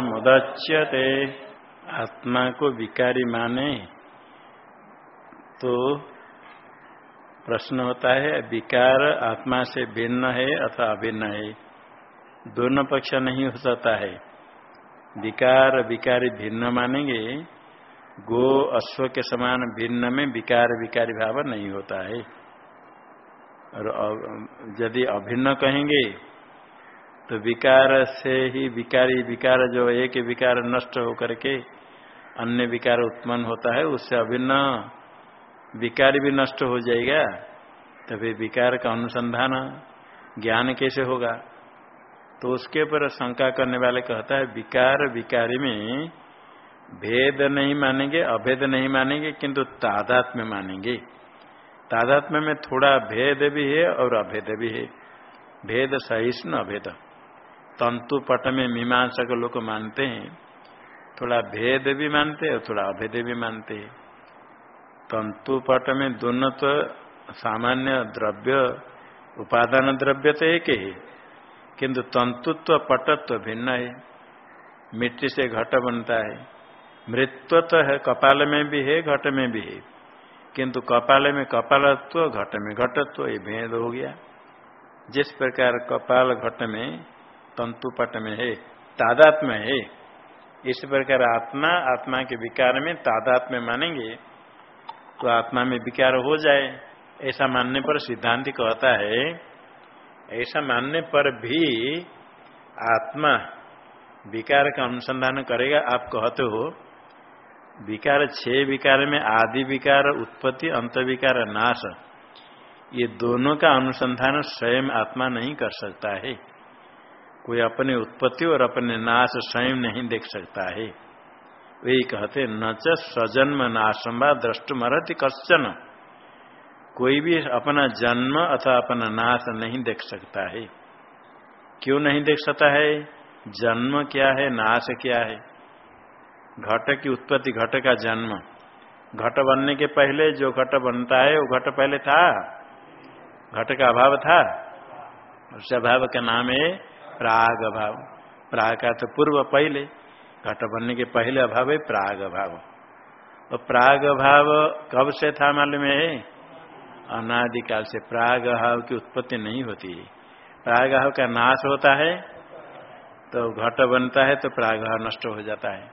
मुदच्यते। आत्मा को विकारी माने। तो प्रश्न होता है, विकार आत्मा से भिन्न है अथवा अभिन्न है? दोनों पक्ष नहीं हो सकता है। विकार, विकारी भिन्न मानेंगे। गो अश्व के समान भिन्न में विकार, विकारी भाव नहीं होता है। और यदि अभिन्न कहेंगे तो विकार से ही विकारी, विकार जो एक विकार नष्ट होकर के अन्य विकार उत्पन्न होता है, उससे अभिन्न विकार भी नष्ट हो जाएगा। तभी विकार का अनुसंधान ज्ञान कैसे होगा? तो उसके ऊपर शंका करने वाले कहता है, विकार, विकारी में भेद नहीं मानेंगे, अभेद नहीं मानेंगे, किंतु तादात्म्य मानेंगे। तादात्म्य में थोड़ा भेद भी है और अभेद भी है। भेद सहिष्णु, अभेद। तंतु पट में मीमांसक लोग मानते हैं। थोड़ा भेद भी मानते हैं और थोड़ा अभेद भी मानते हैं। तंतु पट में दोनों तो सामान्य द्रव्य, उपादान द्रव्य तो एक है, किंतु तंतुत्व, पटत्व भिन्न है। मिट्टी से घट बनता है। मृत्व तो है, कपाल में भी है, घट में भी है। किंतु कपाल में कपालत्व, घट में घटत्व, ये भेद हो गया। जिस प्रकार कपाल घट में तंतुपट में है तादात्म्य। है इस प्रकार आत्मा आत्मा के विकार में तादात्म्य मानेंगे तो आत्मा में विकार हो जाए, ऐसा मानने पर सिद्धांत कहता है, ऐसा मानने पर भी आत्मा विकार का अनुसंधान करेगा, आप कहते हो। विकार, छह विकार में आदि विकार, उत्पत्ति, अंत विकार, नाश, ये दोनों का अनुसंधान स्वयं आत्मा नहीं कर सकता है। कोई अपने उत्पत्ति और अपने नाश स्वयं नहीं देख सकता है। वही कहते, न च स्वजन्म नाशम व दृष्टुमरति कश्चन। कोई भी अपना जन्म अथवा अपना नाश नहीं देख सकता है। क्यों नहीं देख सकता है? जन्म क्या है? नाश क्या है? घट की उत्पत्ति, घट का जन्म। घट बनने के पहले जो घट बनता है, वो घट पहले था। घट का अभाव था। उस अभाव का नाम है प्राग अभाव प्राग का तो पूर्व पहले, घट बनने के पहले अभाव है प्राग अभाव और प्राग अभाव कब से था मालूम है? अनादिकाल से। प्राग अभाव की उत्पत्ति नहीं होती। प्राग अभाव का नाश होता है तो घट बनता है तो प्राग अभाव नष्ट हो जाता है।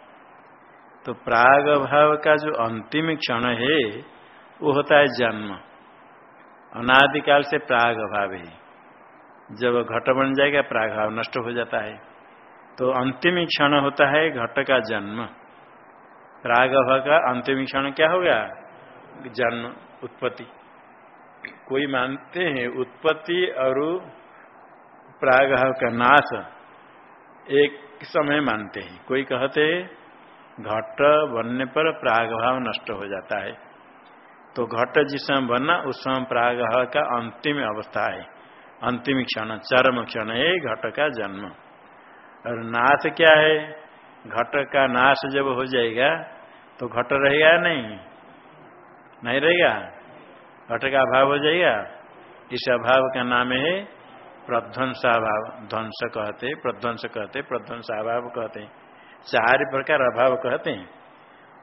तो प्राग अभाव का जो अंतिम क्षण है, वो होता है जन्म। अनादिकाल से प्राग अभाव है। जब घट बन जाएगा प्रागभाव नष्ट हो जाता है। तो अंतिम क्षण होता है घट का जन्म। प्रागभाव का अंतिम क्षण क्या होगा जन्म, उत्पत्ति। कोई मानते हैं, उत्पत्ति और प्रागभाव का नाश एक समय मानते हैं। कोई कहते घट बनने पर प्रागभाव नष्ट हो जाता है। तो घट जिस समय बनना उस समय प्रागभाव का अंतिम अवस्था है। अंतिम क्षण, चरम क्षण है घट का जन्म। और नाश क्या है? घट का नाश जब हो जाएगा तो घट रहेगा नहीं? नहीं रहेगा? घट का अभाव हो जाएगा? इस अभाव का नाम है प्रध्वंसाभाव ध्वंस कहते, प्रध्वंस कहते, प्रध्वंस अभाव कहते। चार प्रकार अभाव कहते हैं।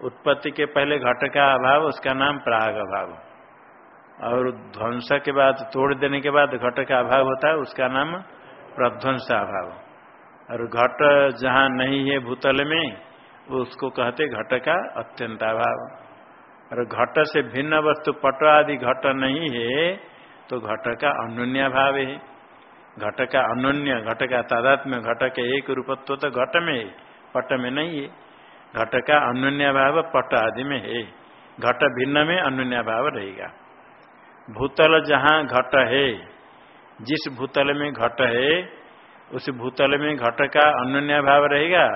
उत्पत्ति के पहले घट का अभाव, उसका नाम प्राग अभाव। और ध्वंस के बाद, तोड़ देने के बाद घट का अभाव होता है, उसका नाम प्रध्वंस अभाव। और घट जहाँ नहीं है भूतल में, उसको कहते घट का अत्यंत अभाव। और घट से भिन्न वस्तु, पट आदि घट नहीं है तो घट का अनुन्य भाव है। घट का अनुन्य, घट का तादात्म्य, घट के एक रूपत्व तो घट में है, पट में नहीं है। घट का अनुन्य भाव पट आदि में है। घट भिन्न में अनुन्य भाव रहेगा। भूतल जहाँ घट है, जिस भूतल में घट है, उस भूतल में घट का अन्य भाव रहेगा।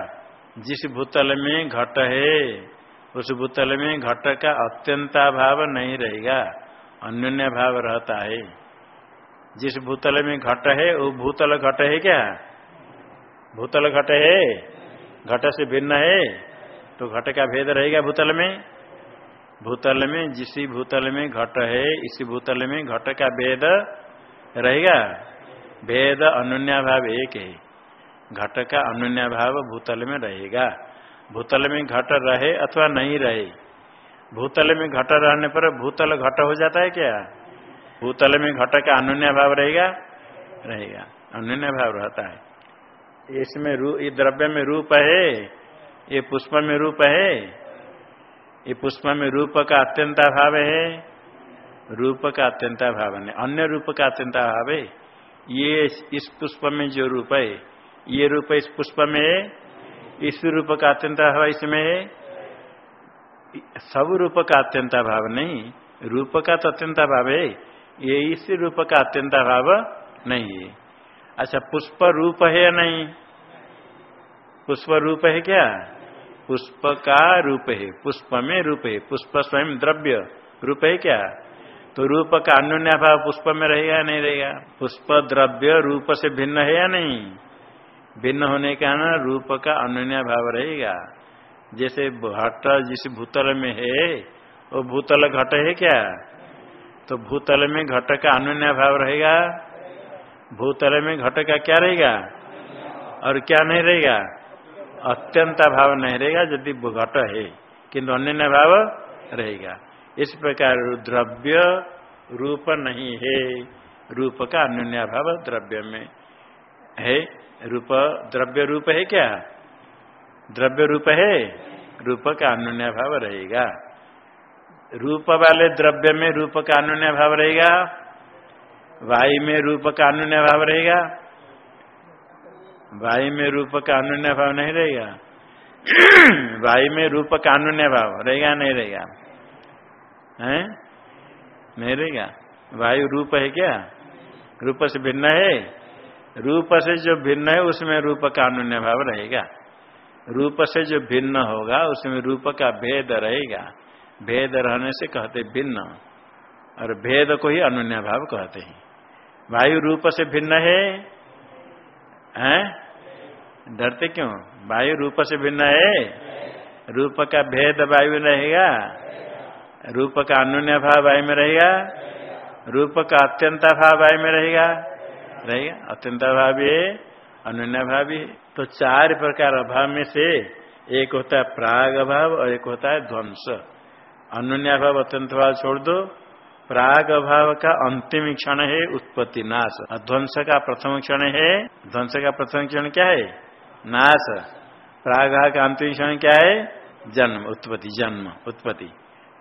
जिस भूतल में घट है, उस भूतल में घट का अत्यंता भाव नहीं रहेगा। अन्य भाव रहता है। जिस भूतल में घट है, वो भूतल घट है क्या? भूतल घट है। घट से भिन्न है तो घट का भेद रहेगा भूतल में। भूतल में, जिस भूतल में घट है, इसी भूतल में घट का भेद रहेगा? भेद अनुन्या भाव एक है। घट का अनुन्या भाव भूतल में रहेगा। भूतल में घट रहे अथवा नहीं रहे? भूतल में घट रहने पर भूतल घट हो जाता है क्या? भूतल में घट का अनुन्या भाव रहेगा? रहेगा। अनुन्या भाव रहता है। इसमें ये द्रव्य में रूप है, ये पुष्प में रूप है ये पुष्प में रूप का अत्यंता भाव है, रूप का अत्यंता भाव नहीं, अन्य रूप का अत्यंता भाव है। ये इस पुष्प में जो रूप है, ये रूप इस पुष्प में है, इस रूप का अत्यंता भाव इसमें है। सब रूप का अत्यंता भाव नहीं, रूप का तो अत्यंता भाव है, ये इस रूप का अत्यंता भाव नहीं है। अच्छा पुष्प रूप है या नहीं? पुष्प रूप है क्या? पुष्प का रूप है पुष्प में रूप है, पुष्प स्वयं द्रव्य रूप है क्या? तो रूप का अन्य भाव पुष्प में रहेगा नहीं रहेगा? पुष्प द्रव्य रूप से भिन्न है या नहीं? भिन्न होने का ना रूप का अन्य भाव रहेगा। जैसे घट जिस भूतल में है, वो भूतल घट है क्या? तो भूतल में घट का अनुन्य भाव रहेगा। भूतल में घट का क्या रहेगा? और क्या नहीं रहेगा? अत्यंत भाव नहीं रहेगा, यदि घट है, किंतु अन्य भाव रहेगा। इस प्रकार द्रव्य रूप नहीं है, रूप का अन्य भाव द्रव्य में है। रूप, द्रव्य रूप है क्या? द्रव्य रूप है, रूप का अनुन्य भाव रहेगा। रूप वाले द्रव्य में रूप का अनुन्य भाव रहेगा, वायु में रूप का अनुन्य भाव रहेगा वायु में रूप का अनुन्य भाव नहीं रहेगा। वायु में रूप का अनुन्य भाव रहेगा, नहीं रहेगा। हैं? नहीं रहेगा। वायु रूप है क्या? रूप से भिन्न है? रूप से जो भिन्न है, उसमें रूप का अनुन्य भाव रहेगा। रूप से जो भिन्न होगा, उसमें रूप का भेद रहेगा। भेद रहने से कहते भिन्न, और भेद को ही अनुन्या भाव कहते हैं। वायु रूप से भिन्न है हैं? डरते क्यों? वायु रूप से भिन्न है। रूप का भेद वायु रहेगा। रूप का अनुन्य भाव वायु में रहेगा। रूप का अत्यंत भाव वायु में रहेगा। रहेगा। अत्यंत भाव भी है अनुन्य भाव भी तो चार प्रकार अभाव में से एक होता है प्राग अभाव और एक होता है ध्वंस। अनुन्याभाव अत्यंत भाव छोड़ दो। प्राग अभाव का अंतिम क्षण है उत्पत्ति, नाश। ध्वंस का प्रथम क्षण है ध्वंस का प्रथम क्षण क्या है? नाश। प्राग का अंतिम क्षण क्या है? जन्म, उत्पत्ति जन्म, उत्पत्ति।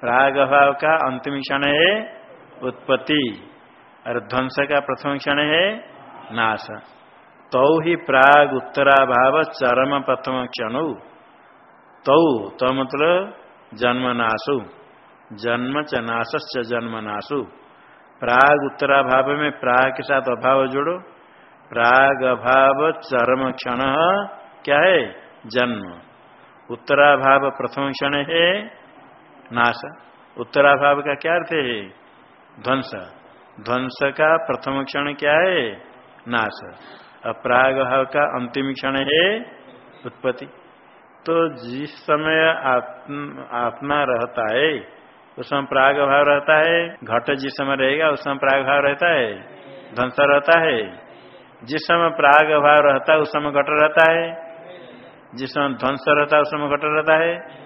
प्राग अभाव का अंतिम क्षण है उत्पत्ति, और ध्वंस का प्रथम क्षण है नाश। तौ ही प्राग उत्तराभाव चरम प्रथम क्षण। तौ तो मतलब जन्मनाशु जन्म च नाशस् जन्म नाशु। प्राग उत्तराभाव में प्राग के साथ अभाव जोड़ो। प्राग अभाव चरम क्षण। क्या है? जन्म। उत्तराभाव प्रथम क्षण है, नाश। उत्तराभाव का क्या अर्थ है? ध्वंस। ध्वंस का प्रथम क्षण क्या है? नाश। अपराग भाव का अंतिम क्षण है, उत्पत्ति। तो जिस समय आत्म, आत्मा रहता है उस समय प्राग भाव रहता है, घट जिस समय रहेगा, उस समय प्राग भाव रहता है ध्वंस रहता है। जिस समय प्राग भाव रहता है, उस समय घट रहता है। जिस समय ध्वंस रहता है, उस समय घट रहता है।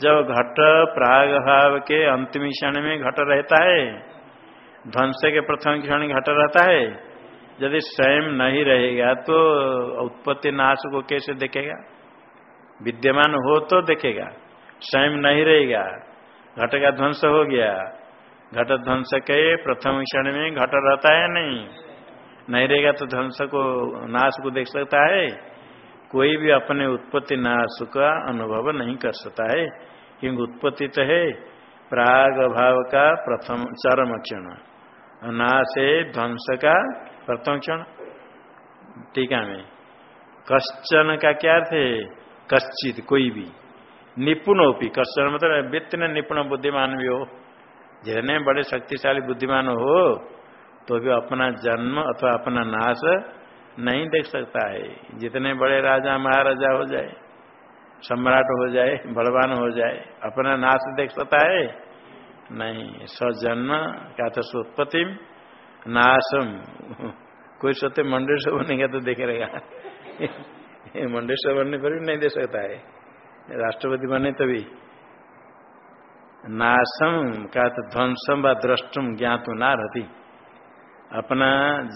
जब घट प्राग भाव के अंतिम क्षण में घट रहता है ध्वंस के प्रथम क्षण घट रहता है, यदि स्वयं नहीं रहेगा तो उत्पत्ति नाश को कैसे देखेगा? विद्यमान हो तो देखेगा। स्वयं नहीं रहेगा घट का ध्वंस हो गया। घट ध्वंस के प्रथम क्षण में घट रहता है नहीं? नहीं रहेगा तो ध्वंस को, नाश को देख सकता है। कोई भी अपने उत्पत्ति नाश का अनुभव नहीं कर सकता है। क्योंकि उत्पत्ति तो है। प्राग भाव का प्रथम, चरम क्षण। नाश है ध्वंस का प्रथम क्षण। टीका में कश्चन का क्या है? कश्चित, कोई भी। निपुण होपी कश्चन मतलब वित्त निपुण बुद्धिमान भी हो। जितने बड़े शक्तिशाली बुद्धिमान हो तो भी अपना जन्म अथवा अपना नाश नहीं देख सकता है। जितने बड़े राजा, महाराजा हो जाए, सम्राट हो जाए, बलवान हो जाए, अपना नाश देख सकता है? नहीं। सजन्म क्या था सुत्पत्ति नाशम। कोई सोते मंदिर से बनेगा तो देख रहेगा मंडेश्वर बनने पर भी नहीं दे सकता है। राष्ट्रपति बने तभी। नाशम का तो ध्वंसम व द्रष्टुम ज्ञातु ना रहती अपना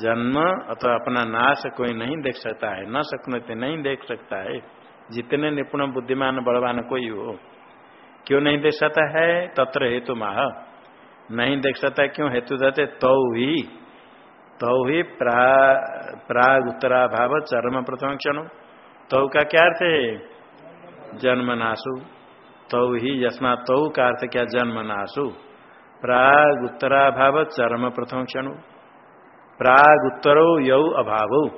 जन्म अथवा अपना नाश कोई नहीं देख सकता है। न सकते नहीं देख सकता है। जितने निपुण, बुद्धिमान, बलवान कोई हो, क्यों नहीं देख सकता है? तत्र हेतु माह। नहीं देख सकता क्यों? हेतु देते तो ही तो ही प्राग उत्तरा भाव चरम प्रथम क्षण। तो का क्या अर्थ है? जन्म नाशु तो ही यस्मा तो का अर्थ क्या जन्म नाशु प्राग उत्तरा भाव चरम प्रथम क्षण। प्राग उत्तरो यौ अभाव।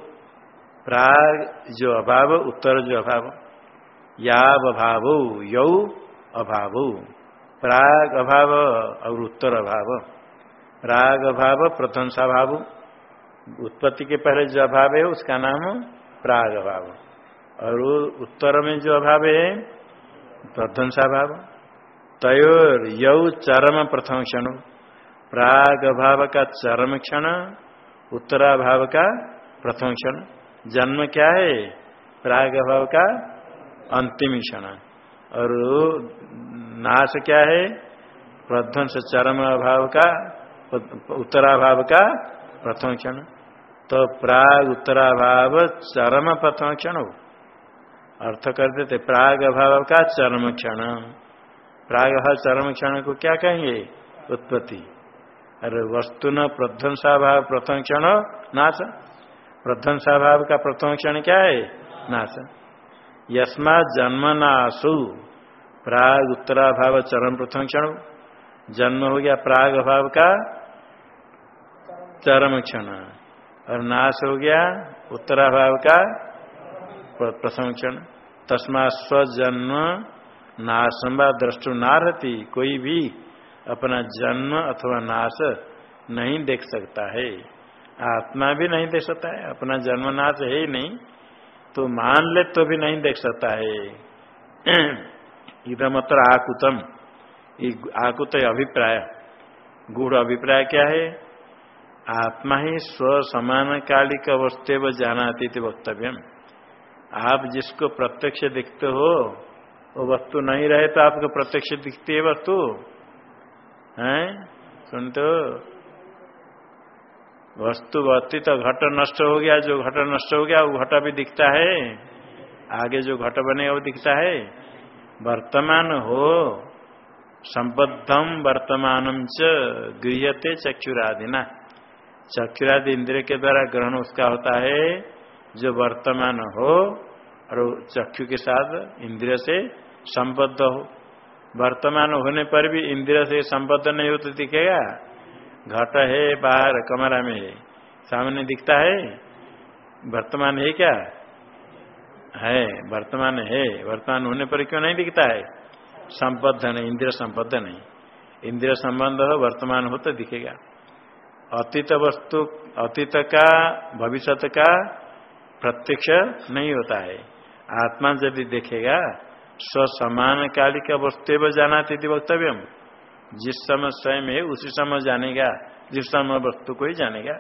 प्राग जो अभाव, उत्तर जो अभाव। याव अभाव यौ अभाव। प्राग अभाव और उत्तर अभाव। प्राग अभाव प्रथम भाव उत्पत्ति के पहले जो अभाव है उसका नाम प्राग अभाव। और उत्तर में जो अभाव है प्रध्वंसा भाव तयोर यौ चरम प्रथम क्षण। प्राग अभाव का चरम क्षण उत्तराभाव का प्रथम क्षण। जन्म क्या है? प्राग भाव का अंतिम क्षण। और नाश क्या है? प्रध्वंस चरम अभाव का उत्तराभाव का प्रथम क्षण। तो प्राग उत्तराभाव चरम प्रथम क्षण हो। अर्थ कर देते प्राग अभाव का चरम क्षण प्राग भाव चरम क्षण को क्या कहेंगे? उत्पत्ति। अरे वस्तु न प्रध्वंसाभाव प्रथम क्षण नाश। प्रध्वंसाभाव का प्रथम क्षण क्या है? नाश। यस्मा जन्म नाशु प्राग उत्तराभाव चरम प्रथम क्षण जन्म हो गया प्राग अभाव का चरम क्षण और नाश हो गया उत्तराभाव का प्रथम क्षण तस्मा स्वजन्म नाशम व द्रष्टु नारती कोई भी अपना जन्म अथवा नाश नहीं देख सकता है। आत्मा भी नहीं देख सकता है, अपना जन्म नाश है ही नहीं। तो मान ले तो भी नहीं देख सकता है। इधम अत्र आकुतम आकुत अभिप्राय। गुड़ अभिप्राय क्या है? आत्मा ही स्व समान कालिक अवस्थे व जानाती वक्तव्य आप जिसको प्रत्यक्ष दिखते हो, वो वस्तु नहीं रहे तो आपको प्रत्यक्ष दिखती है वस्तु। हैं? सुनते हो? वस्तु भक्ति तो घट नष्ट हो गया, जो घट नष्ट हो गया, वो घट भी दिखता है। आगे जो घट बनेगा वो दिखता है। वर्तमान हो संबद्धम वर्तमान च गृहते चक्षुरादि ना चक्षुरादि इंद्रिय के द्वारा ग्रहण उसका होता है। जो वर्तमान हो और चक्षु के साथ इंद्रिय से संबद्ध हो। वर्तमान होने पर भी इंद्रिय से संबद्ध नहीं हो तो दिखेगा। घट है, बाहर, कमरा में सामने दिखता है, वर्तमान है क्या? है, वर्तमान है। वर्तमान होने पर क्यों नहीं दिखता है? संबद्ध नहीं, इंद्रिय संबद्ध नहीं। इंद्रिय संबंध हो, वर्तमान हो तो दिखेगा। अतीत वस्तु, अतीत का भविष्य का प्रत्यक्ष नहीं होता है। आत्मा यदि देखेगा स्व समान कालिक वस्तु जाना थी वक्तव्य। जिस समय स्वयं है, उसी समय जानेगा। जिस समय वस्तु को ही जानेगा।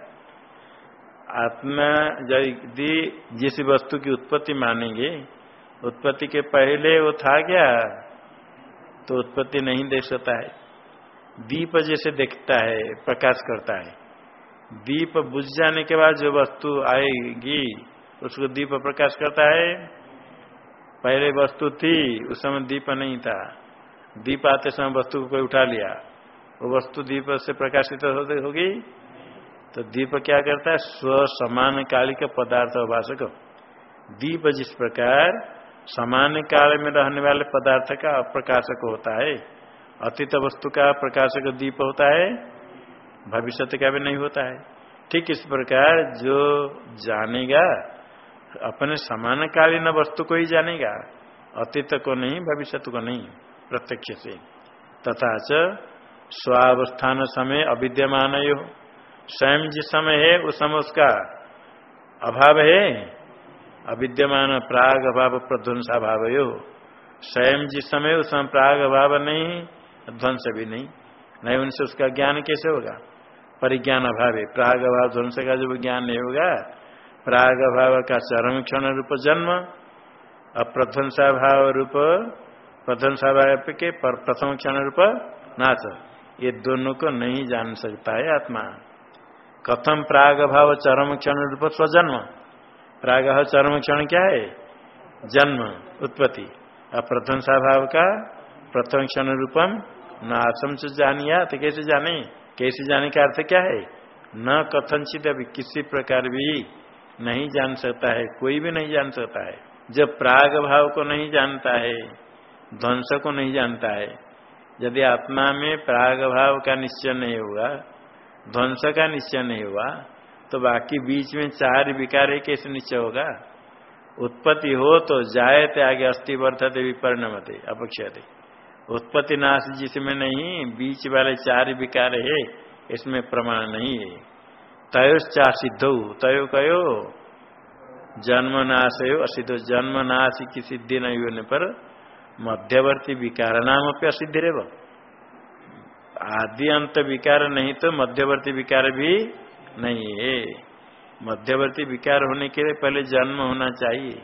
आत्मा यदि जिस वस्तु की उत्पत्ति मानेंगे, उत्पत्ति के पहले वो था क्या? तो उत्पत्ति नहीं देख सकता है। दीप जैसे देखता है, प्रकाश करता है। दीप बुझ जाने के बाद जो वस्तु आएगी उसको दीप प्रकाश करता है। पहले वस्तु थी, उस समय दीप नहीं था। दीप आते समय वस्तु को कोई उठा लिया। वो वस्तु दीप से प्रकाशित होगी तो दीप क्या करता है? स्व समान कालिक पदार्थ उपासक। दीप जिस प्रकार समान काल में रहने वाले पदार्थ का अप्रकाशक होता है, अतीत वस्तु का प्रकाशक दीप होता है, भविष्य का भी नहीं होता है। ठीक इस प्रकार जो जानेगा अपने समान कालीन वस्तु को ही जानेगा, अतीत को नहीं, भविष्य को नहीं, प्रत्यक्ष से। तथा च स्वावस्थान समय अविद्यमान यो। स्वयं जिस समय है, उस समय उसका अभाव है। अविद्यमान प्राग अभाव, प्रध्वंस अभाव यो। स्वयं जिस समय, उस समय प्राग अभाव नहीं, ध्वंस भी नहीं। नहीं उनसे उसका ज्ञान कैसे होगा? परिज्ञान अभाव है। प्राग अभाव, ध्वंस का जब ज्ञान नहीं होगा प्राग भाव का चरम क्षण रूप जन्म अप्रध्वंसा भाव रूप प्रध्वंसा भाव के प्रथम क्षण रूप नाश ये दोनों को नहीं जान सकता है आत्मा। कथम प्राग भाव चरम क्षण रूप स्वजन्म। प्राग चरम क्षण क्या है? जन्म, उत्पत्ति। और प्रध्वंसा भाव का प्रथम क्षण रूपम नाशम से जानिया तो कैसे जाने? कैसे जाने का अर्थ क्या है? न कथनचित अभी किसी प्रकार भी। नहीं जान सकता है, कोई भी नहीं जान सकता है। जब प्राग भाव को नहीं जानता है, ध्वंस को नहीं जानता है, यदि आत्मा में प्राग भाव का निश्चय नहीं होगा, ध्वंस का निश्चय नहीं हुआ तो बाकी बीच में चार विकार कैसे निश्चय होगा। उत्पत्ति हो तो जाए थे आगे अस्थि वर्धते विपरिणमते, अपक्षते। उत्पत्ति नाश जिसमें नहीं, बीच वाले चार विकार है, इसमें प्रमाण नहीं है। तयोश्चा सिद्ध तय कयो? जन्म नाश असिद्ध। जन्म नाश की सिद्धि नहीं होने पर मध्यवर्ती विकार नाम पे असिद्धि रेव। आदि अंत विकार नहीं तो मध्यवर्ती विकार भी नहीं है। मध्यवर्ती विकार होने के लिए पहले जन्म होना चाहिए।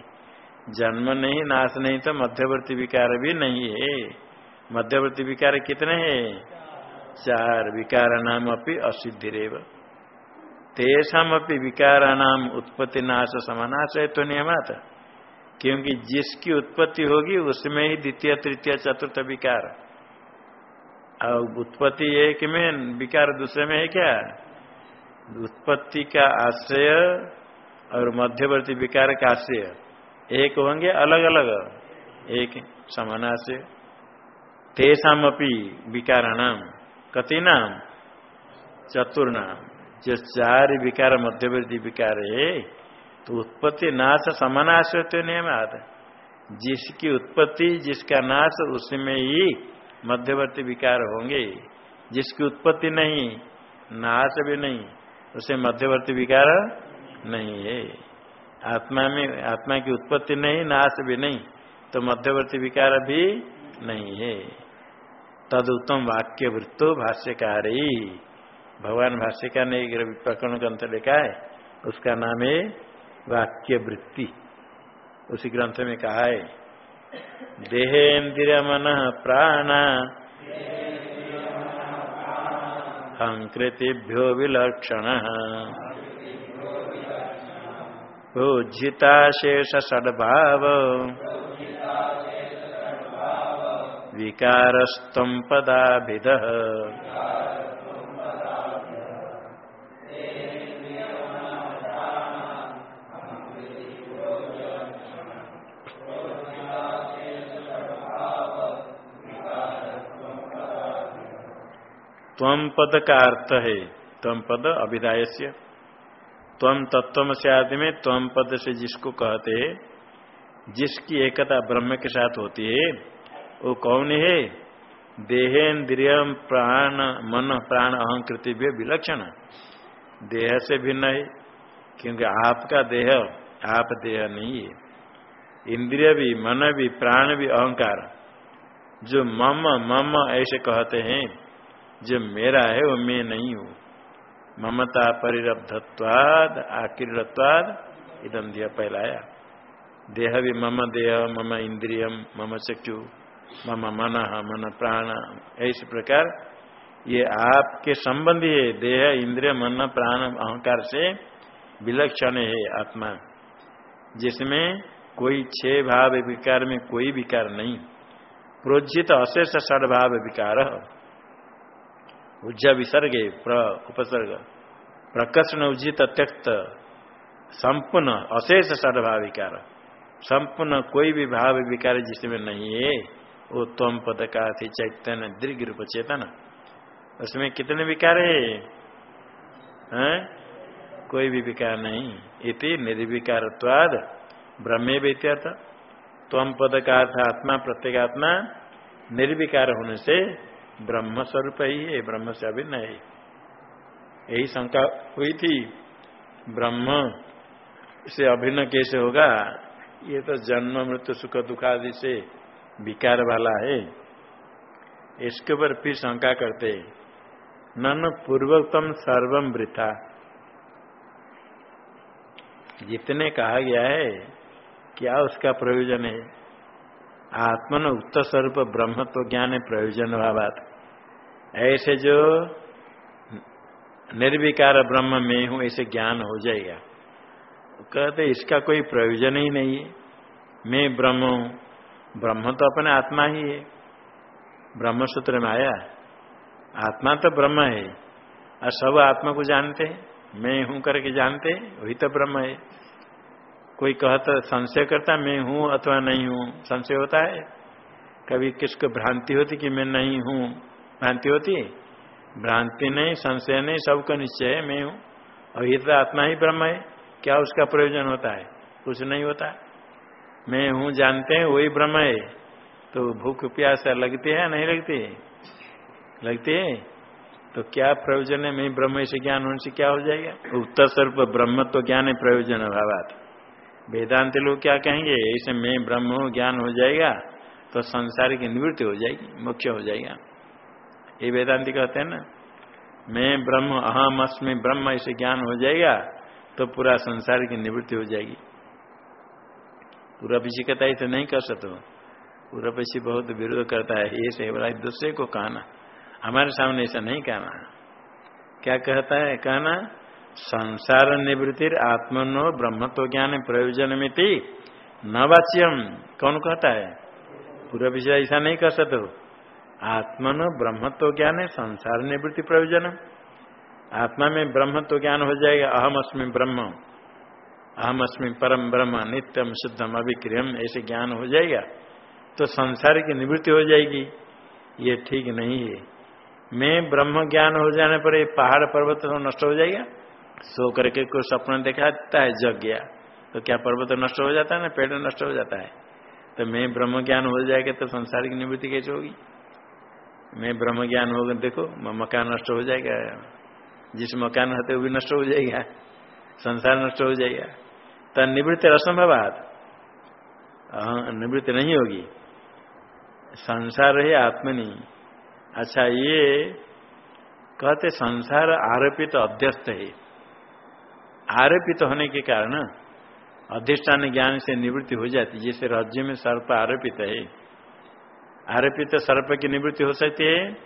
जन्म नहीं, नाश नहीं तो मध्यवर्ती विकार भी नहीं है। मध्यवर्ती विकार कितने हैं? चार। विकार नाम अपनी असिद्धि रेव। तेषाम अपनी विकार नाम उत्पत्ति नाश समानाश है तो नियमात क्योंकि जिसकी उत्पत्ति होगी, उसमें ही द्वितीय, तृतीय, चतुर्थ विकार। और उत्पत्ति एक में, विकार दूसरे में है क्या? उत्पत्ति का आश्रय और मध्यवर्ती विकार का आश्रय। एक होंगे अलग अलग एक समानाश्रय। तेषाम अपनी विकाराणाम कति नाम चतुर्नाम जो चार विकार, मध्यवर्ती विकार है। तो उत्पत्ति, नाश समानाश तो नियम आता जिसकी उत्पत्ति, जिसका नाश, उसमें ही मध्यवर्ती विकार होंगे। जिसकी उत्पत्ति नहीं, नाश भी नहीं, उसे मध्यवर्ती विकार नहीं है। आत्मा में, आत्मा की उत्पत्ति नहीं, नाश भी नहीं तो मध्यवर्ती विकार भी नहीं है। तद उत्तम वाक्य वृत्तो भाष्यकार। भगवान भाष्यकार ने एक प्रकरण ग्रंथ लिखा है, उसका नाम है वाक्य वृत्ति उसी ग्रंथ में कहा है, देहेन्द्रिय मन प्राण अंकृतिभ्यो विलक्षण। भोजिताशेष सद्भाव विकारस्तम पदाभिध। तम पद का अर्थ है तम पद अभिधाय से तम तत्व से आदि में तम पद से जिसको कहते हैं, जिसकी एकता ब्रह्म के साथ होती है, वो कौन है? देहेन्द्रिय प्राण, मन, प्राण, अहंकृति भी विलक्षण देह से भिन्न है, क्योंकि आपका देह, आप देह नहीं है। इंद्रिय भी, मन भी, प्राण भी अहंकार। जो मम मम ऐसे कहते हैं जो मेरा है, वो मैं नहीं हूँ। ममता परिरब्धत्वाद, आकीर्णत्वाद इदम दिया पहलाया देह भी मम देह, मम इंद्रियम मम चक्षु, मम मन मन प्राण, ऐसे प्रकार। ये आपके संबंधी है, देह, इंद्रिय, मन, प्राण, अहंकार से विलक्षण है आत्मा। जिसमें कोई छह भाव विकार में कोई विकार नहीं। प्रोजित अशेष षडभाव विकार। उज्जा विसर्गे प्र उपसर्ग। प्रकर्षण उज्जित त्यक्त संपूर्ण अशेष सदभाव विकार संपूर्ण कोई भी भाव विकार जिसमें नहीं है वो तम पद का थी चैतन्य दीर्घ रूप चेतन। उसमें कितने विकार है, है? कोई भी विकार नहीं। इति निर्विकारत्वाद ब्रह्मे व्यर्थ तम पद का अर्थ आत्मा प्रत्येगात्मा निर्विकार होने से ब्रह्म स्वरूप ही है, ब्रह्म से अभिन्न है। यही शंका हुई थी, ब्रह्म से अभिन्न कैसे होगा? ये तो जन्म, मृत्यु, सुख, दुख आदि से विकार वाला है। इसके ऊपर फिर शंका करते नन पूर्वोत्तम सर्वम वृथा। जितने कहा गया है, क्या उसका प्रयोजन है? आत्मन उक्त स्वरूप ब्रह्म तो ज्ञान प्रयोजन भावात। ऐसे जो निर्विकार ब्रह्म में हूँ, ऐसे ज्ञान हो जाएगा। कहते इसका कोई प्रयोजन ही नहीं है। मैं ब्रह्म हूँ। ब्रह्म तो अपने आत्मा ही है। ब्रह्म सूत्र में आया। आत्मा तो ब्रह्म है। और सब आत्मा को जानते हैं। मैं हूँ करके जानते वही तो ब्रह्म है। कोई कहता संशय करता मैं हूँ अथवा नहीं हूँ? संशय होता है? कभी किसको भ्रांति होती कि मैं नहीं हूँ? भ्रांति होती है? भ्रांति नहीं, संशय नहीं, सबको निश्चय है, मैं हूँ। और ये तो आत्मा ही ब्रह्म है। क्या उसका प्रयोजन होता है? कुछ नहीं होता। मैं हूँ, जानते हैं, वही ब्रह्म है। तो भूख प्यास लगती है, नहीं लगती है? लगती है? तो क्या प्रयोजन है? मैं ब्रह्म से ज्ञान होने से क्या हो जाएगा? उत्तर स्वरूप ब्रह्म तो ज्ञान है, प्रयोजन अभावात वेदांत लोग क्या कहेंगे, ऐसे मैं ब्रह्म ज्ञान हो जाएगा तो संसार की निवृत्ति हो जाएगी मुख्य हो जाएगा। ये वेदांति कहते हैं ना, मैं ब्रह्म, अहम अस्मि ब्रह्म, ऐसे ज्ञान हो जाएगा तो पूरा संसार की निवृत्ति हो जाएगी। पूरा पीछे कहता है तो नहीं कर सकते पूरा पीछे बहुत विरोध करता है, ये से बोला, दूसरे को कहना। हमारे सामने ऐसा नहीं कहना। क्या कहता है? कहना संसार निवृत्ति आत्मनो ब्रह्मत्व ज्ञान प्रयोजन में थी न वाच्यम कौन कहता है? पूरा विषय ऐसा नहीं कर सकते आत्मनो ब्रह्मत्व ज्ञान है संसार निवृत्ति प्रयोजन आत्मा में ब्रह्मत्व ज्ञान हो जाएगा, अहम अस्मि ब्रह्म। अहम अस्मि परम ब्रह्म, नित्यम, शुद्धम अभिक्रियम ऐसे ज्ञान हो जाएगा। तो संसार की निवृत्ति हो जाएगी। ये ठीक नहीं है। मैं ब्रह्म ज्ञान हो जाने पर पहाड़ पर्वत तो नष्ट हो जाएगा। सो करके कोई सपना दिखाता है, जग गया। तो क्या पर्वत नष्ट हो जाता है ना पेड़ नष्ट हो जाता है? तो मैं ब्रह्म ज्ञान हो जाएगा तो संसार की निवृत्ति कैसे होगी? मैं ब्रह्म ज्ञान होगा देखो मकान नष्ट हो जाएगा। जिस मकान होते वो भी नष्ट हो जाएगा। संसार नष्ट हो जाएगा। तो निवृत्ति असंभवात। निवृत्ति नहीं होगी। संसार है आत्मनि। अच्छा ये कहते संसार आरोपित तो अध्यस्त है। आरोपित होने के कारण अधिष्ठान ज्ञान से निवृत्ति हो जाती जैसे राज्य में सर्प आरोपित है। आरोपित सर्प की निवृत्ति हो सकती है।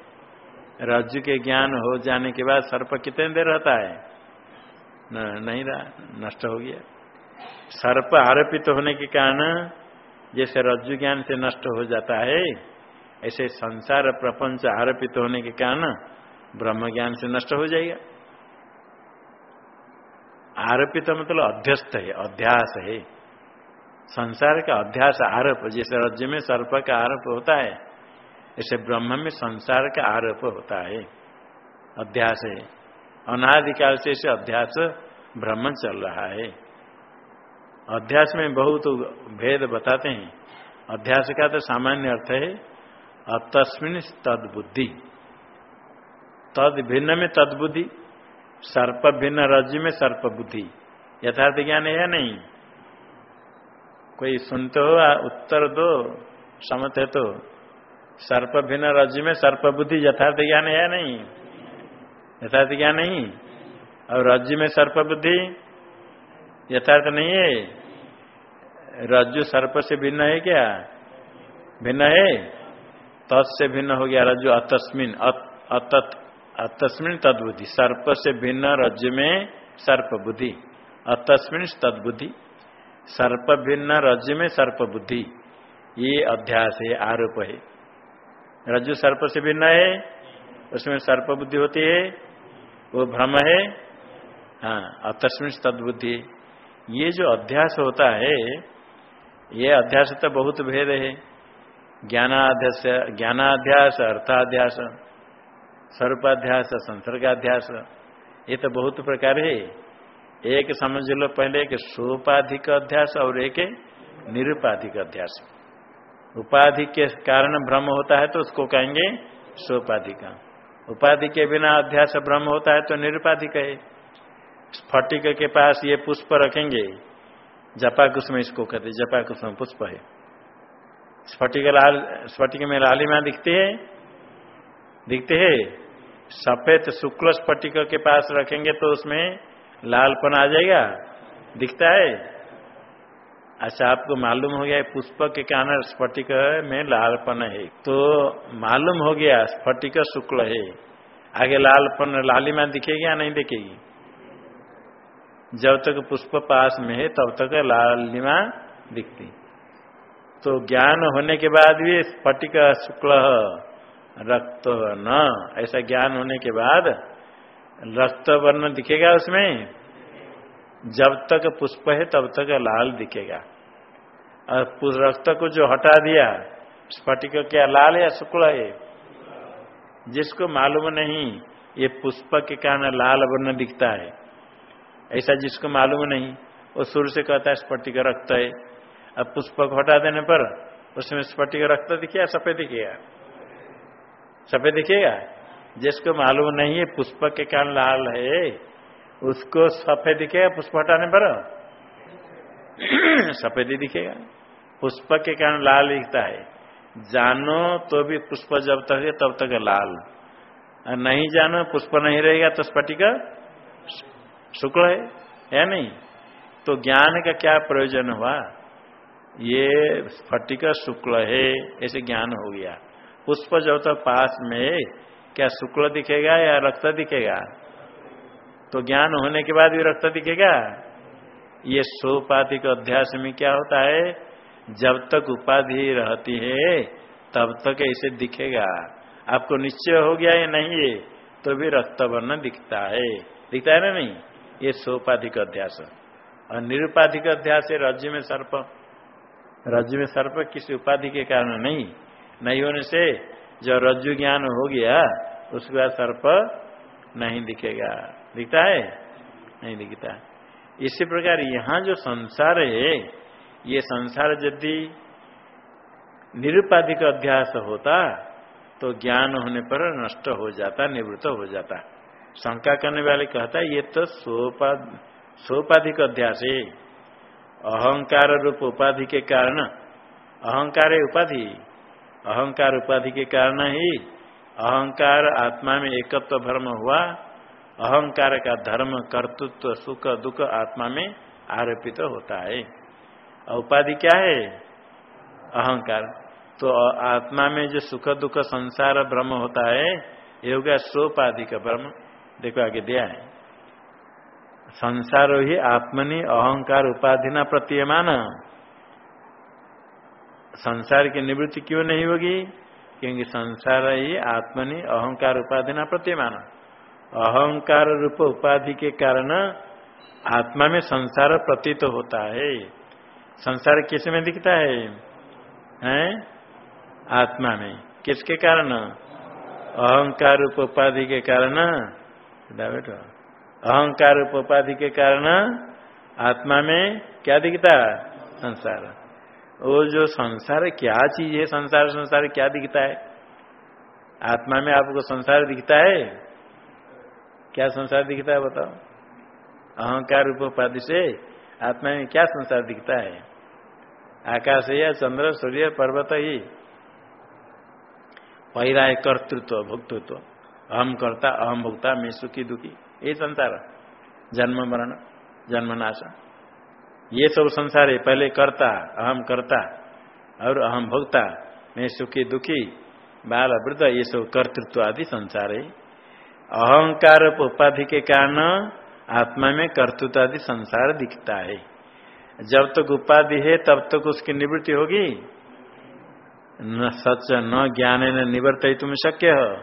राज्य के ज्ञान हो जाने के बाद सर्प कितने देर रहता है? न, नहीं रहा। नष्ट हो गया। सर्प आरोपित होने के कारण जैसे रज्जु ज्ञान से नष्ट हो जाता है ऐसे संसार प्रपंच आरोपित होने के कारण ब्रह्म ज्ञान से नष्ट हो जाएगा। आरोपित मतलब अध्यस्त है, अध्यास है। संसार का अध्यास आरोप, जैसे राज्य में सर्प का आरोप होता है, ऐसे ब्रह्म में संसार का आरोप होता है। अध्यास है। अनादिकाल से इसे अध्यास ब्रह्म चल रहा है। अध्यास में बहुत भेद बताते हैं। अध्यास का तो सामान्य अर्थ है, अतस्मिन तद बुद्धि तद भिन्न में तद बुद्धि सर्प भिन्न राज्य में सर्प बुद्धि। यथार्थ ज्ञान है या नहीं? कोई सुनते हो, उत्तर दो, समत है तो। सर्प भिन्न राज्य में सर्प बुद्धि, यथार्थ ज्ञान है या नहीं? यथार्थ ज्ञान नहीं? और राज्य में सर्प बुद्धि, यथार्थ नहीं है? रज्जु सर्प से भिन्न है क्या? भिन्न है? तत् से भिन्न हो गया रज्जु अतस्मिन अतत। अतस्मिन तदबुद्धि। सर्प से भिन्न रज्जु में सर्प बुद्धि अतस्मिन तदबुद्धि। सर्प भिन्न रज्जु में सर्प बुद्धि ये अध्यास है आरोप है। रज्जु सर्प से भिन्न है, उसमें सर्प बुद्धि होती है, वो भ्रम है। हाँ अतस्मिन तदबुद्धि। ये जो अध्यास होता है, ये अध्यास तो बहुत भेद है। ज्ञानाध्यास ज्ञानाध्यास, अर्थाध्यास। स्वरूपाध्यास संसर्गाध्यास, ये तो बहुत प्रकार है। एक समझ लो पहले एक सोपाधिक अध्यास और एक निरुपाधिक अध्यास। उपाधि के कारण भ्रम होता है तो उसको कहेंगे सोपाधिक। उपाधि के बिना अध्यास भ्रम होता है तो निरुपाधिक है। स्फटिक के पास ये पुष्प रखेंगे जपा कुसुम इसको कहते जपा कुसुम पुष्प है। स्फटिक लाल, स्फटिक में लालिमा दिखते है दिखते है, सफ़ेद शुक्ल स्फटिक के पास रखेंगे तो उसमें लालपन आ जाएगा। दिखता है? अच्छा आपको मालूम हो गया पुष्प के कारण स्फटिक में लालपन है। तो मालूम हो गया, स्फटिक शुक्ल है। आगे लालपन लालिमा दिखेगी या नहीं दिखेगी? जब तक पुष्प पास में है, तब तक लालिमा दिखती। तो ज्ञान होने के बाद भी स्फटिक शुक्ल रक्त न ऐसा ज्ञान होने के बाद रक्त वर्ण दिखेगा उसमें? जब तक पुष्प है, तब तक लाल दिखेगा। और रक्त को जो हटा दिया, स्फटिक क्या, लाल या शुक्ल है? जिसको मालूम नहीं, ये पुष्प के कारण लाल वर्ण दिखता है। ऐसा जिसको मालूम नहीं, वो सुर से कहता है, स्फटिक रक्त है। अब पुष्प को हटा देने पर, उसमें स्फटिक रक्त दिखेगा, सफ़ेद दिखेगा। सफ़ेद दिखेगा? जिसको मालूम नहीं है, पुष्प के कारण लाल है, उसको सफ़ेद दिखेगा? पुष्प हटाने पर? सफ़ेद ही दिखेगा। पुष्प के कारण लाल दिखता है। जानो तो भी पुष्प जब तक है, तब तक लाल। नहीं जानो, पुष्प नहीं रहेगा तो स्फटिक शुक्ल है या नहीं? तो ज्ञान का क्या प्रयोजन हुआ? ये स्फटिका शुक्ल है, ऐसे ज्ञान हो गया। पुष्प जब तक पास में, क्या शुक्ल दिखेगा या रक्त दिखेगा? तो ज्ञान होने के बाद भी रक्त दिखेगा। ये सोपाधिक अध्यास में क्या होता है? जब तक उपाधि रहती है, तब तक ऐसे दिखेगा। आपको निश्चय हो गया या नहीं है तो भी रक्त वर्ण दिखता है। दिखता है ना नहीं? ये सोपाधिक अध्यास। और निरुपाधिक अध्यास है राज्य में सर्प। राज्य में सर्प किसी उपाधि के कारण नहीं। नहीं होने से जो रज्जु ज्ञान हो गया, उसके बाद सर्प नहीं दिखेगा। दिखता है? नहीं दिखता। इसी प्रकार यहाँ जो संसार है, ये संसार यदि निरुपाधिक अध्यास होता तो ज्ञान होने पर नष्ट हो जाता, निवृत्त हो जाता। शंका करने वाले कहता है, ये तो सोपाधिक अध्यास है। अहंकार रूप उपाधि के कारण, अहंकार उपाधि अहंकार उपाधि के कारण ही अहंकार आत्मा में एकत्व भ्रम हुआ। अहंकार का धर्म, कर्तृत्व, सुख, दुख आत्मा में आरोपित तो होता है। उपाधि क्या है? अहंकार। तो आत्मा में जो सुख, दुख, संसार, भ्रम होता है, ये हो गया सोपाधि का भ्रम। देखो आगे दिया है। संसार ही आत्मनि अहंकार उपाधि न प्रतीयमान। संसार की निवृत्ति क्यों नहीं होगी? क्योंकि संसार ही आत्मनि अहंकार उपाधि न प्रत्यमान। अहंकार रूप उपाधि के कारण आत्मा में संसार प्रतीत तो होता है। संसार किसमें दिखता है? हैं? आत्मा में। किसके कारण? अहंकार रूप उपाधि के कारण। बेटो अहंकार रूप उपाधि के कारण आत्मा में क्या दिखता? संसार। वो जो संसार, क्या चीज़ है संसार संसार क्या दिखता है? आत्मा में आपको संसार दिखता है? क्या संसार दिखता है बताओ? अहंकार रूप उपाधि से आत्मा में क्या संसार दिखता है? आकाश या चंद्र, सूर्य, पर्वत ही पहला है कर्तृत्व, भोक्तृत्व। अहम करता, अहम भोक्ता, मैं सुखी, दुखी। ये संसार। जन्म, मरण जन्मनाशा ये सब संसार है पहले करता, अहम करता, और अहम भोक्ता मैं सुखी, दुखी, बाल वृद्ध, ये सब कर्तृत्व आदि संसार है। अहंकार उपाधि के कारण आत्मा में कर्तृत्व आदि संसार दिखता है। जब तक उपाधि है, तब तक उसकी निवृत्ति होगी। न सच, न ज्ञान, न निवृत्त तुम शक्य हो।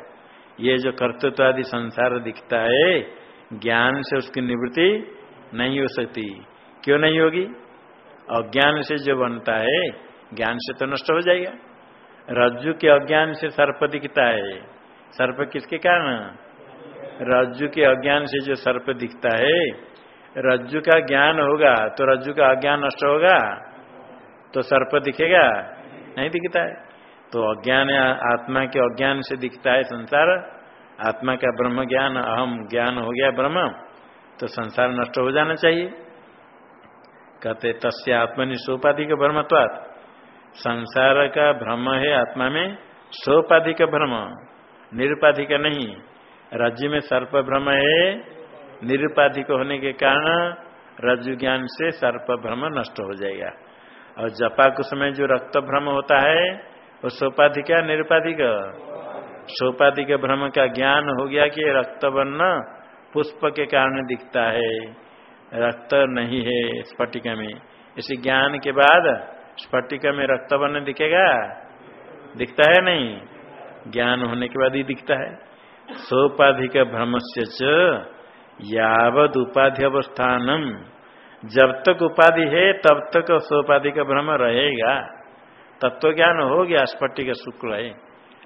ये जो कर्तृत्व आदि संसार दिखता है, ज्ञान से उसकी निवृत्ति नहीं हो सकती। क्यों नहीं होगी? अज्ञान से जो बनता है, ज्ञान से तो नष्ट हो जाएगा। रज्जु के अज्ञान से सर्प दिखता है। सर्प किसके कारण? रज्जु के अज्ञान से जो सर्प दिखता है, रज्जु का ज्ञान होगा तो रज्जु का अज्ञान नष्ट होगा। तो सर्प दिखेगा? नहीं दिखता है। तो अज्ञान, आत्मा के अज्ञान से दिखता है संसार। आत्मा का ब्रह्म ज्ञान, अहम ज्ञान हो गया ब्रह्म। तो संसार नष्ट हो जाना चाहिए। कहते, तस्य आत्मनि सोपाधिक भ्रमत्वात संसार का भ्रम है आत्मा में सोपाधिक भ्रम, निरुपाधिक नहीं। राज्य में सर्प भ्रम है, निरुपाधिक होने के कारण रज्जु ज्ञान से सर्प भ्रम नष्ट हो जाएगा। और जपाकुश में जो रक्त भ्रम होता है, वो सोपाधिक या निरुपाधिक? सोपाधिक भ्रम का ज्ञान हो गया कि रक्त वर्ण पुष्प के कारण दिखता है। रक्त नहीं है स्फटिका में। इसी ज्ञान के बाद स्फटिका में रक्त वर्ण दिखेगा? दिखता है नहीं। ज्ञान होने के बाद ही दिखता है। सोपाधिक भ्रम से यावद उपाधि अवस्थानम। जब तक उपाधि है, तब तक सोपाधि का भ्रम रहेगा। तत्व ज्ञान हो गया, स्फटिक शुक्ल है,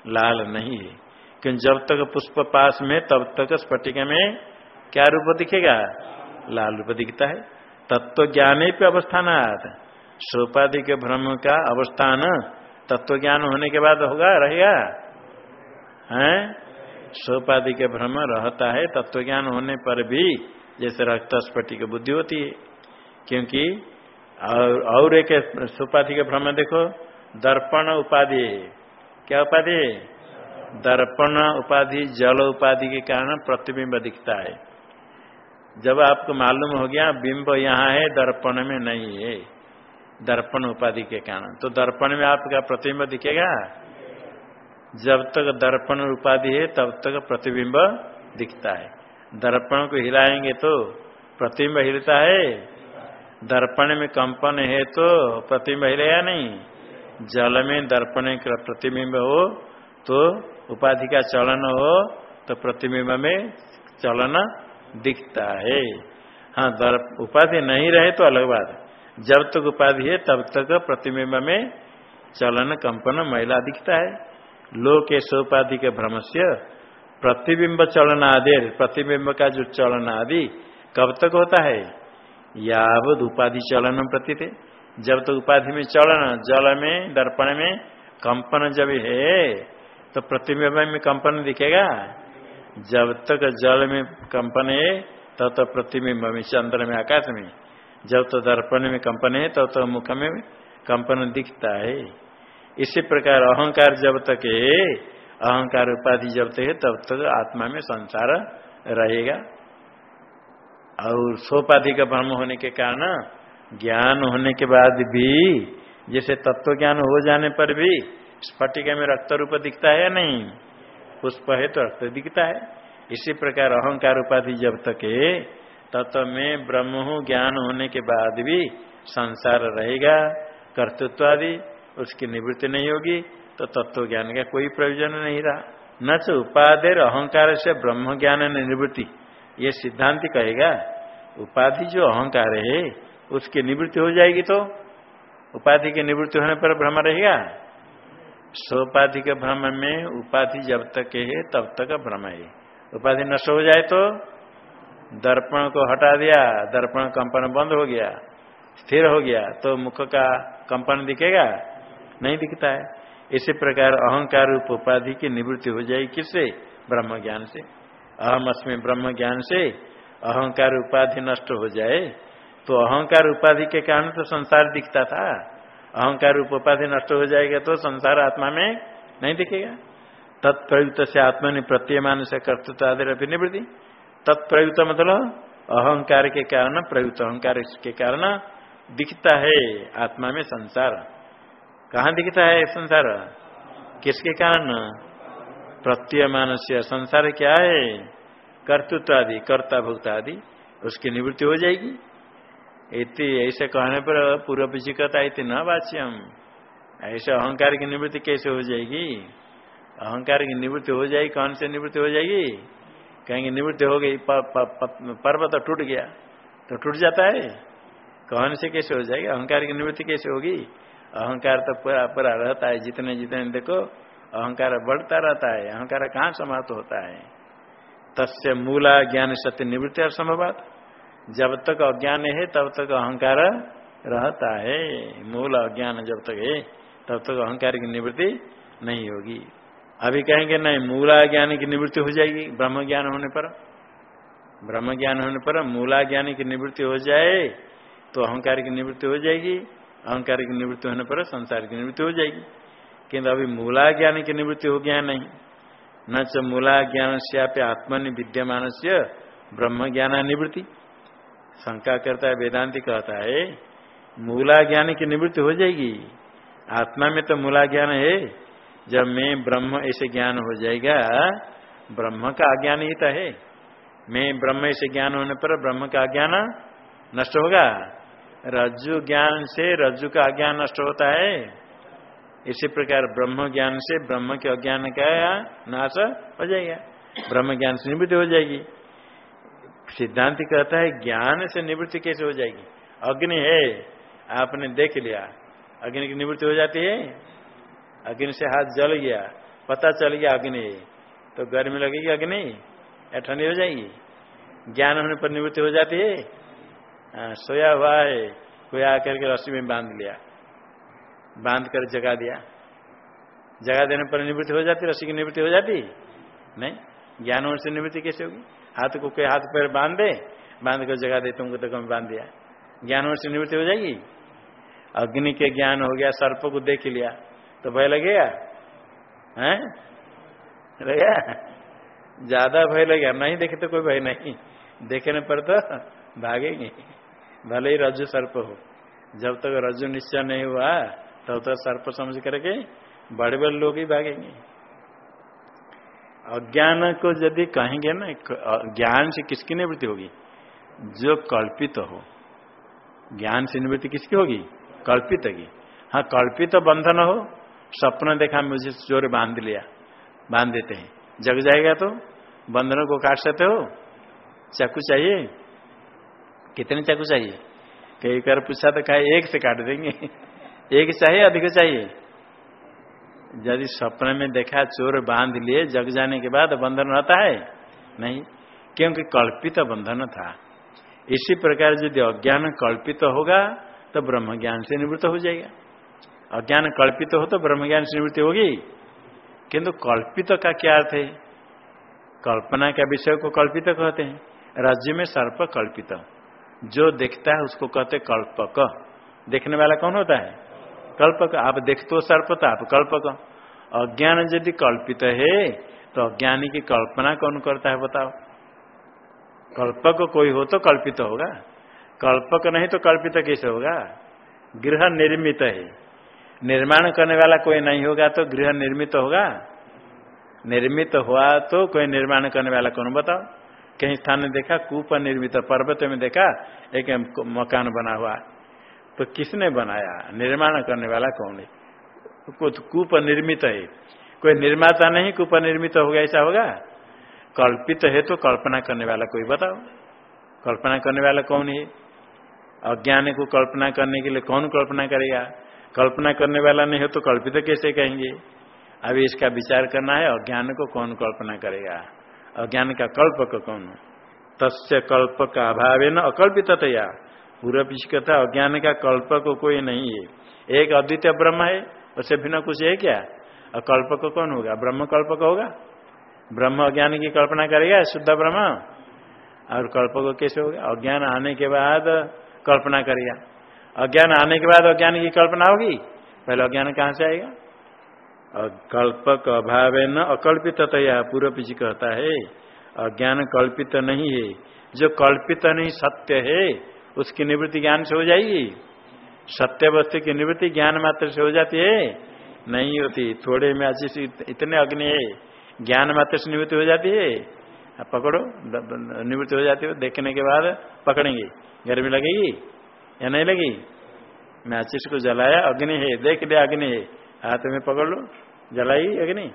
लाल नहीं है। क्योंकि जब तक पुष्प पास में, तब तक स्फटिक में क्या रूप दिखेगा? लाल रूप दिखता है। तत्व ज्ञान पे अवस्थान सोपाधि के भ्रम का अवस्थान तत्व ज्ञान होने के बाद होगा रहेगा? हैं? सोपाधि के भ्रम रहता है तत्व ज्ञान होने पर भी जैसे रक्त की बुद्धि होती है। क्योंकि और, और एक सुपाधि के भ्रम देखो दर्पण उपाधि। क्या उपाधि? दर्पण उपाधि जल उपाधि के कारण प्रतिबिंब दिखता है। जब आपको मालूम हो गया, बिंब यहाँ है, दर्पण में नहीं है। दर्पण उपाधि के कारण। तो दर्पण में आपका प्रतिबिंब दिखेगा? जब तक दर्पण उपाधि है, तब तक प्रतिबिंब दिखता है। दर्पण को हिलाएँगे तो प्रतिबिंब हिलता है? दर्पण में कंपन है तो प्रतिबिंब हिलेगा नहीं। जल में दर्पण प्रतिबिंब हो तो उपाधि का चलन हो तो प्रतिबिंब में चलन दिखता है। हाँ उपाधि नहीं रहे तो अलग बात जब तक उपाधि है, तब तक प्रतिबिंब में चलन कंपन महिला दिखता है। लोक सोपाधि के भ्रम से प्रतिबिंब चलन आदि, प्रतिबिंब का जो चलन आदि, कब तक होता है? यावद उपाधि चलन प्रति थे जब तक तो उपाधि में चलन, जल में, दर्पण में कंपन जब है तो प्रतिबिंब में कंपन दिखेगा। जब तक जल में कंपन है तब तो, तो प्रतिबिंब में चंद्र में आकाश में। जब तो दर्पण में कंपन है तब तो, तो मुख में कंपन दिखता है। इसी प्रकार अहंकार जब तक है अहंकार उपाधि जब तक है तब तक आत्मा में संसार रहेगा। और सोपाधि का ब्रह्म होने के कारण ज्ञान होने के बाद भी जैसे तत्व ज्ञान हो जाने पर भी स्फटिका में रक्त रूप दिखता है या नहीं? पुष्प है तो रक्त दिखता है। इसी प्रकार अहंकार उपाधि जब तक है तत्व में ब्रह्म ज्ञान होने के बाद भी संसार रहेगा कर्तृत्व आदि उसकी निवृत्ति नहीं होगी तो तत्व ज्ञान का कोई प्रयोजन नहीं रहा। न तो उपाधि अहंकार से ब्रह्म ज्ञान निवृत्ति। ये सिद्धांत कहेगा, उपाधि जो अहंकार है, उसकी निवृत्ति हो जाएगी तो उपाधि की निवृत्ति होने पर भ्रम रहेगा। सोपाधि के भ्रम में उपाधि जब तक है, तब तक भ्रम है। उपाधि नष्ट हो जाए तो दर्पण को हटा दिया, दर्पण कंपन बंद हो गया, स्थिर हो गया तो मुख का कंपन दिखेगा? नहीं दिखता है। इसी प्रकार अहंकार रूप उपाधि की निवृत्ति हो जाएगी किससे? ब्रह्म ज्ञान से। अहम अस्मी ब्रह्म ज्ञान से अहंकार उपाधि नष्ट हो जाए तो अहंकार उपाधि के कारण तो संसार दिखता था। अहंकार उपाधि नष्ट हो जाएगा तो संसार आत्मा में नहीं दिखेगा। तत्प्रयुक्त से आत्मा ने प्रत्ययमान से कर्तृत्व आदि निवृत्ति तत्प्रयुक्त मतलब अहंकार के कारण, प्रयुक्त अहंकार के कारण दिखता है आत्मा में संसार। कहाँ दिखता है संसार? किसके कारण? प्रत्ययमान से संसार क्या है? कर्तृत्व आदि कर्ता भुक्ता आदि, उसकी निवृत्ति हो जाएगी। इतनी ऐसे कहने पर पूर्व पीछे कहता इतनी न वाच्यम। ऐसे अहंकार की निवृत्ति कैसे हो जाएगी? अहंकार की निवृत्ति हो जाएगी, कौन से निवृत्ति हो जाएगी? कहेंगे निवृत्ति हो गई पर्वत टूट गया तो टूट जाता है। कौन से कैसे हो जाएगी? अहंकार की निवृत्ति कैसे होगी? अहंकार तो पूरा पूरा रहता है, जितने जितने, देखो, अहंकार बढ़ता रहता है, अहंकार कहाँ समाप्त होता है? तस्य मूला ज्ञान सत्य निवृत्ति असंभवात जब तक अज्ञान है, तब तक अहंकार रहता है। मूल अज्ञान जब तक है, तब तक अहंकार की निवृत्ति नहीं होगी। अभी कहेंगे, नहीं, मूला ज्ञान की निवृत्ति हो जाएगी ब्रह्म ज्ञान होने पर। ब्रह्म ज्ञान होने पर मूला ज्ञान की निवृत्ति हो जाए तो अहंकार की निवृत्ति हो जाएगी। अहंकार की निवृत्ति होने पर संसार की निवृत्ति हो जाएगी। किंतु अभी मूला ज्ञान की निवृत्ति हो गया नहीं। न च मूला ज्ञान से आत्मनि विद्यमान से ब्रह्म ज्ञान निवृत्ति। शंका करता है, वेदांति कहता है मूला ज्ञान की निवृत्ति हो जाएगी। आत्मा में तो मूला ज्ञान है। जब मैं ब्रह्म ऐसे ज्ञान हो जाएगा, ब्रह्म का अज्ञान ही तो है। मैं ब्रह्म ऐसे ज्ञान होने पर ब्रह्म का अज्ञान नष्ट होगा। रज्जु ज्ञान से रज्जु का अज्ञान नष्ट होता है। इसी प्रकार ब्रह्म ज्ञान से ब्रह्म के अज्ञान का नाश हो जाएगा। ब्रह्म ज्ञान से निवृत्ति हो जाएगी। सिद्धांत कहता है ज्ञान से निवृत्ति कैसे हो जाएगी? अग्नि है आपने देख लिया। अग्नि की निवृत्ति हो जाती है? अग्नि से हाथ जल गया पता चल गया अग्नि तो गर्मी लगेगी अग्नि या ठंडी हो जाएगी? ज्ञान होने पर निवृत्ति हो जाती है? हाँ, सोया हुआ है कोई आकर के रस्सी में बाँध लिया। बाँध कर जगा दिया। जगा देने पर निवृत्ति हो जाती रस्सी की निवृत्ति हो जाती नहीं। ज्ञान होने से निवृत्ति कैसे होगी? हाथ को कोई हाथ पैर बाँध दे? बाँध कर जगा दे तुमको तो कम बाँध दिया। ज्ञान से निवृत्ति हो जाएगी? अग्नि के ज्ञान हो गया, सर्प को देख लिया। तो भय लगेगा? हैं? लगेगा? ज़्यादा भय लगेगा। नहीं देखे तो कोई भय नहीं। देखने पर तो भागेंगे। भले ही रज्जु सर्प हो। जब तक तो रज्जु निश्चय नहीं हुआ, तब तो तक तो सर्प समझ करके बड़े बड़े लोग ही भागेंगे। अज्ञान को यदि कहेंगे ना ज्ञान से किसकी निवृत्ति होगी? जो कल्पित हो। ज्ञान से निवृत्ति किसकी होगी? कल्पित की हाँ कल्पित बंधन हो, सपना देखा मुझे चोर बाँध लिया, बाँध देते हैं। जग जाएगा तो बंधनों को काट सकते हो? चाकू चाहिए? कितने चाकू चाहिए? कई कर पूछा तो कहा, एक से काट देंगे। एक चाहिए, अधिक चाहिए? यदि सपने में देखा चोर बाँध लिए, जग जाने के बाद बंधन रहता है? नहीं, क्योंकि कल्पित बंधन था। इसी प्रकार यदि अज्ञान कल्पित होगा तो ब्रह्म ज्ञान से निवृत्त हो जाएगा। अज्ञान कल्पित हो तो ब्रह्म ज्ञान से निवृत्ति होगी? किंतु कल्पित का क्या अर्थ है? कल्पना का विषय को कल्पित कहते हैं। राज्य में सर्प कल्पित। जो देखता है, उसको कहते कल्पक। देखने वाला कौन होता है? कल्पक, आप देखते हो सर्प तो आप कल्पक। अज्ञान यदि कल्पित है तो अज्ञानी की कल्पना कौन करता है बताओ? कल्पक कोई हो तो कल्पित होगा। कल्पक नहीं तो कल्पित कैसे होगा? गृह निर्मित है। निर्माण करने वाला कोई नहीं होगा तो गृह निर्मित होगा। निर्मित हुआ तो कोई निर्माण करने वाला कौन बताओ? कहीं स्थान में देखा, कूप निर्मित, पर्वत में देखा, एक मकान बना हुआ। तो किसने बनाया? निर्माण करने वाला कौन है? कूप निर्मित है। कोई निर्माता नहीं, कूप निर्मित होगा ऐसा होगा? कल्पित है तो कल्पना करने वाला कोई बताओ। कल्पना करने वाला कौन है? अज्ञान को कल्पना करने के लिए कौन कल्पना करेगा? कल्पना करने वाला नहीं हो तो कल्पित कैसे कहेंगे? अभी इसका विचार करना है, अज्ञान को कौन कल्पना करेगा? अज्ञान का कल्पक कौन? तस्य कल्प का अभाव न अकल्पित या पूरा पीछे कहता अज्ञान का कल्पक कोई नहीं है। एक अद्वितीय ब्रह्म है, उससे बिना कुछ है क्या? और कल्पक कौन होगा? ब्रह्म कल्पक होगा? ब्रह्म अज्ञान की कल्पना करेगा, शुद्ध ब्रह्म? और कल्पक कैसे होगा? अज्ञान आने के बाद कल्पना करेगा। अज्ञान आने के बाद अज्ञान की कल्पना होगी? पहले अज्ञान कहाँ से आएगा? और कल्पक अभाव न अकल्पित या पूर्व पीछे कहता है, अज्ञान कल्पित नहीं है। जो कल्पित नहीं, सत्य है। उसकी निवृत्ति ज्ञान से हो जाएगी। सत्य वस्तु की निवृत्ति ज्ञान मात्र से हो जाती है। नहीं होती। थोड़े में अच्छी इतने अग्नि है, ज्ञान मात्र से निवृत्ति हो जाती है। पकड़ो निवृत्ति हो जाती है, देखने के बाद पकड़ेंगे। गर्मी लगेगी या नहीं लगी? मैचिस को जलाया, अग्नि है, देख लिया अग्नि है। हाथ में पकड़ लो, जलाई अग्नि।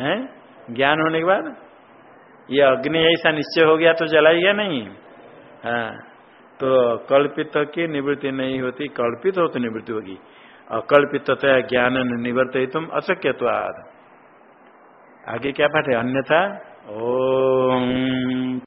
है? ज्ञान होने के बाद? ये अग्नि ऐसा निश्चय हो गया तो जलाई या नहीं? हाँ। तो कल्पित की निवृत्ति नहीं होती, कल्पित हो तो निवृत्ति होगी। अकल्पित ज्ञान निवर्त अशक्य अशक्यवाद आगे क्या पाठ है? अन्यथा, ओम।